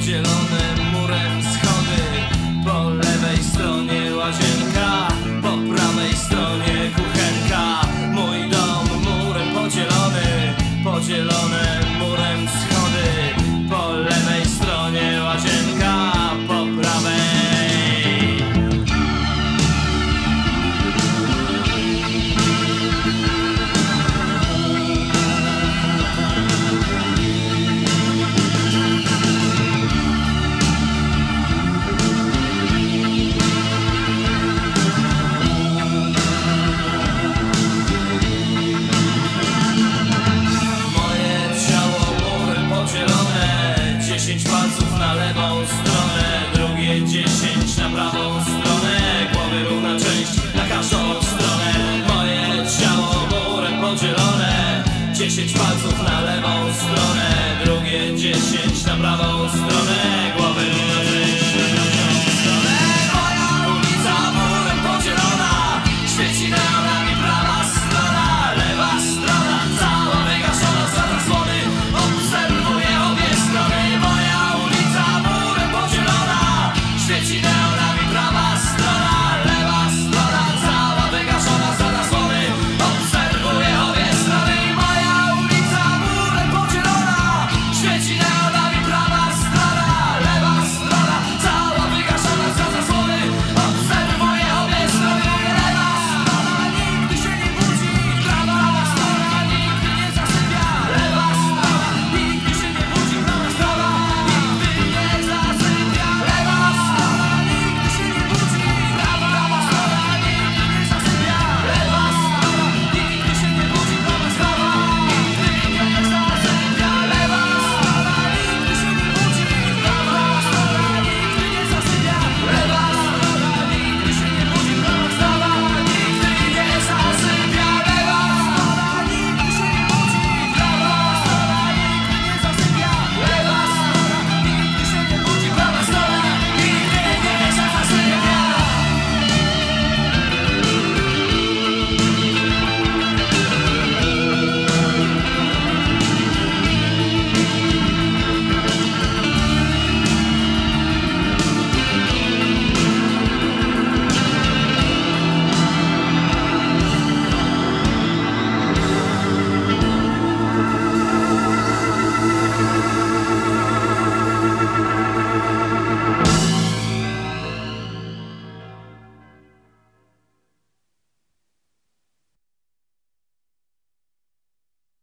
Podzielone lewą stronę Drugie dziesięć na prawą stronę. Głowy równa część na każdą stronę. Moje ciało murem podzielone. Dziesięć palców na lewą stronę Drugie dziesięć na prawą stronę